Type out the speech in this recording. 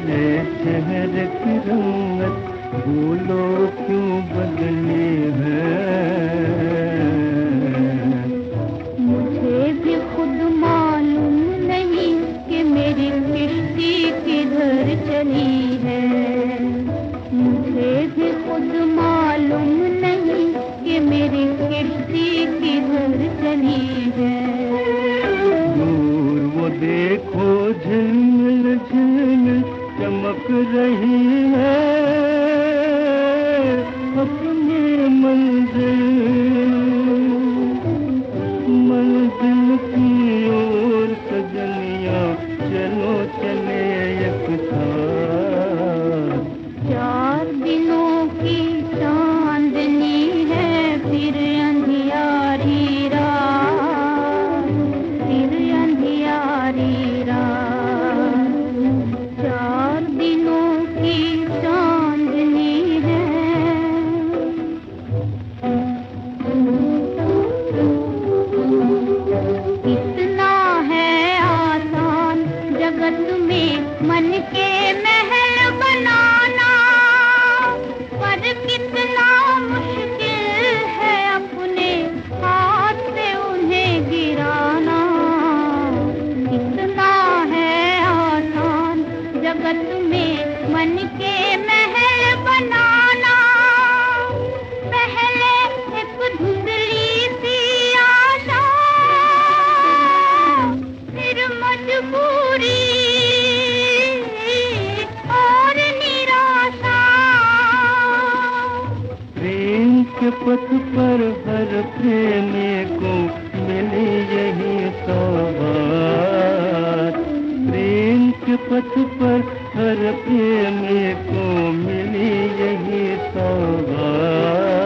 बदले शहर की रंगत बोलो क्यों बदले हैं? मुझे भी खुद मालूम नहीं कि मेरी किश्ती किधर चली है। मुझे भी खुद मालूम नहीं कि मेरी किश्ती किधर चली है। दूर वो देखो झिल रही तुम्हें मन के महल कहने को मिली यही तो बात। प्रेम के पथ पर हर प्रेम को मिली यही तो बात।